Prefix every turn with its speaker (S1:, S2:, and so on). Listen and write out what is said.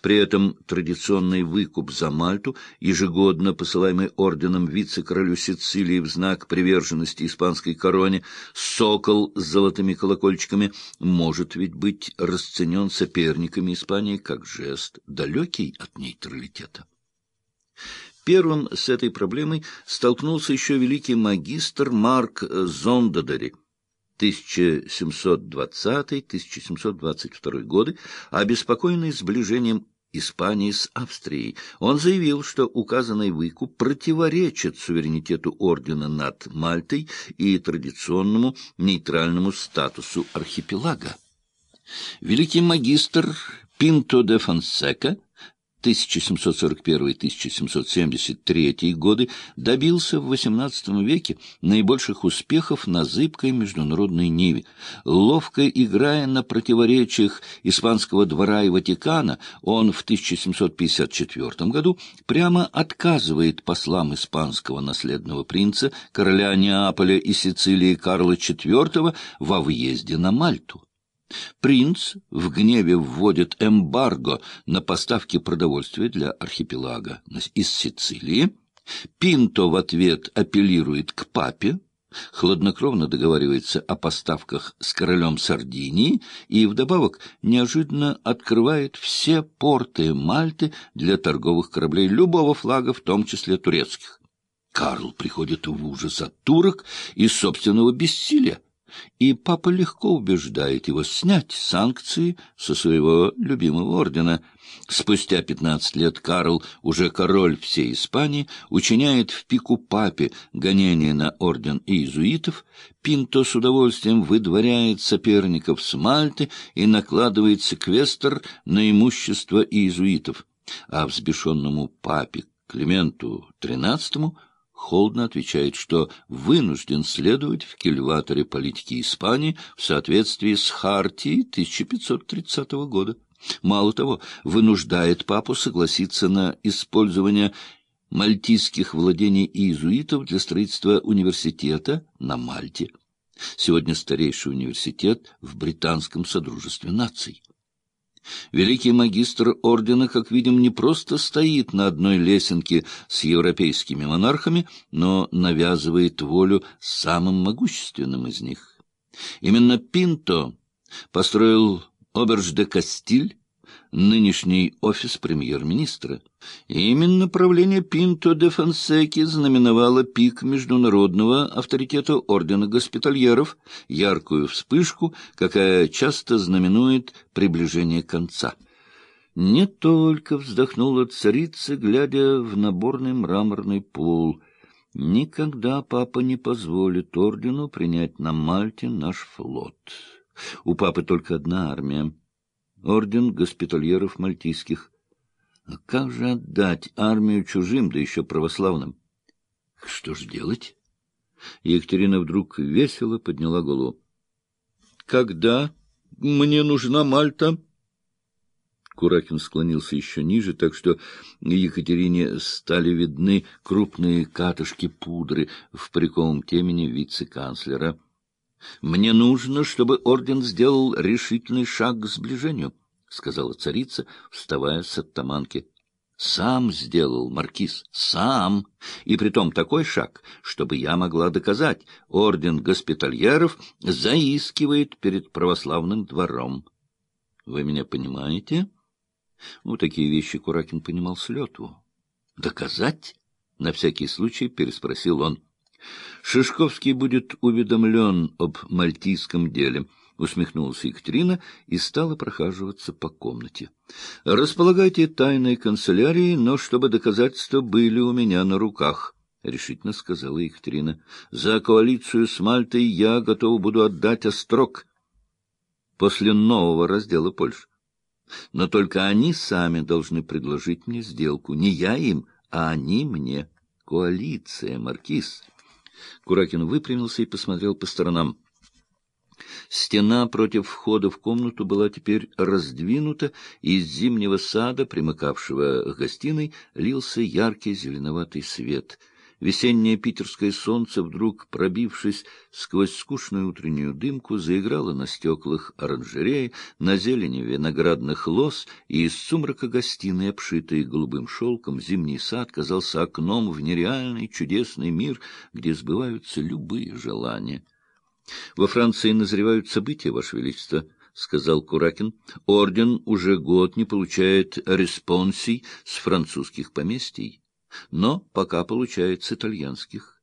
S1: При этом традиционный выкуп за Мальту, ежегодно посылаемый орденом вице-королю Сицилии в знак приверженности испанской короне, сокол с золотыми колокольчиками, может ведь быть расценен соперниками Испании как жест, далекий от нейтралитета. Первым с этой проблемой столкнулся еще великий магистр Марк Зондадери – 1720-1722 годы, обеспокоенный сближением Испании с Австрией. Он заявил, что указанный выкуп противоречит суверенитету ордена над Мальтой и традиционному нейтральному статусу архипелага. Великий магистр Пинто де Фонсека 1741-1773 годы добился в XVIII веке наибольших успехов на зыбкой международной ниве. Ловко играя на противоречиях Испанского двора и Ватикана, он в 1754 году прямо отказывает послам испанского наследного принца, короля Неаполя и Сицилии Карла IV во въезде на Мальту. Принц в гневе вводит эмбарго на поставки продовольствия для архипелага из Сицилии. Пинто в ответ апеллирует к папе, хладнокровно договаривается о поставках с королем Сардинии и вдобавок неожиданно открывает все порты Мальты для торговых кораблей любого флага, в том числе турецких. Карл приходит в ужас от турок и собственного бессилия и папа легко убеждает его снять санкции со своего любимого ордена. Спустя пятнадцать лет Карл, уже король всей Испании, учиняет в пику папе гонение на орден иезуитов, Пинто с удовольствием выдворяет соперников с Мальты и накладывает секвестр на имущество иезуитов, а взбешенному папе Клименту XIII холодно отвечает, что вынужден следовать в кильваторе политики Испании в соответствии с Хартией 1530 года. Мало того, вынуждает папу согласиться на использование мальтийских владений иезуитов для строительства университета на Мальте. Сегодня старейший университет в Британском Содружестве наций. Великий магистр ордена, как видим, не просто стоит на одной лесенке с европейскими монархами, но навязывает волю самым могущественным из них. Именно Пинто построил Оберж де Кастиль, нынешний офис премьер-министра. Именно правление Пинто де Фонсеки знаменовало пик международного авторитета Ордена Госпитальеров, яркую вспышку, какая часто знаменует приближение конца. Не только вздохнула царица, глядя в наборный мраморный пол. Никогда папа не позволит ордену принять на Мальте наш флот. У папы только одна армия орден госпитальеров мальтийских. А как же отдать армию чужим, да еще православным? Что ж делать? Екатерина вдруг весело подняла голову. — Когда мне нужна Мальта? Куракин склонился еще ниже, так что Екатерине стали видны крупные катышки пудры в париковом темени вице-канцлера. Мне нужно, чтобы орден сделал решительный шаг к сближению, — сказала царица, вставая с оттаманки. — Сам сделал, маркиз, сам, и притом такой шаг, чтобы я могла доказать, орден госпитальеров заискивает перед православным двором. Вы меня понимаете? Ну, такие вещи Куракин понимал с лету. — Доказать? — на всякий случай переспросил он. Шишковский будет уведомлен об мальтийском деле, — усмехнулась Екатерина и стала прохаживаться по комнате. — Располагайте тайной канцелярией, но чтобы доказательства были у меня на руках, — решительно сказала Екатерина. — За коалицию с Мальтой я готова буду отдать острог после нового раздела Польши. Но только они сами должны предложить мне сделку. Не я им, а они мне. Коалиция, Маркиз. Куракин выпрямился и посмотрел по сторонам. Стена против входа в комнату была теперь раздвинута, и из зимнего сада, примыкавшего к гостиной, лился яркий зеленоватый свет. Весеннее питерское солнце, вдруг пробившись сквозь скучную утреннюю дымку, заиграло на стеклах оранжереи, на зелени виноградных лоз, и из сумрака гостиной, обшитой голубым шелком, зимний сад казался окном в нереальный чудесный мир, где сбываются любые желания. — Во Франции назревают события, Ваше Величество, — сказал Куракин. — Орден уже год не получает респонсий с французских поместий но пока получает с итальянских.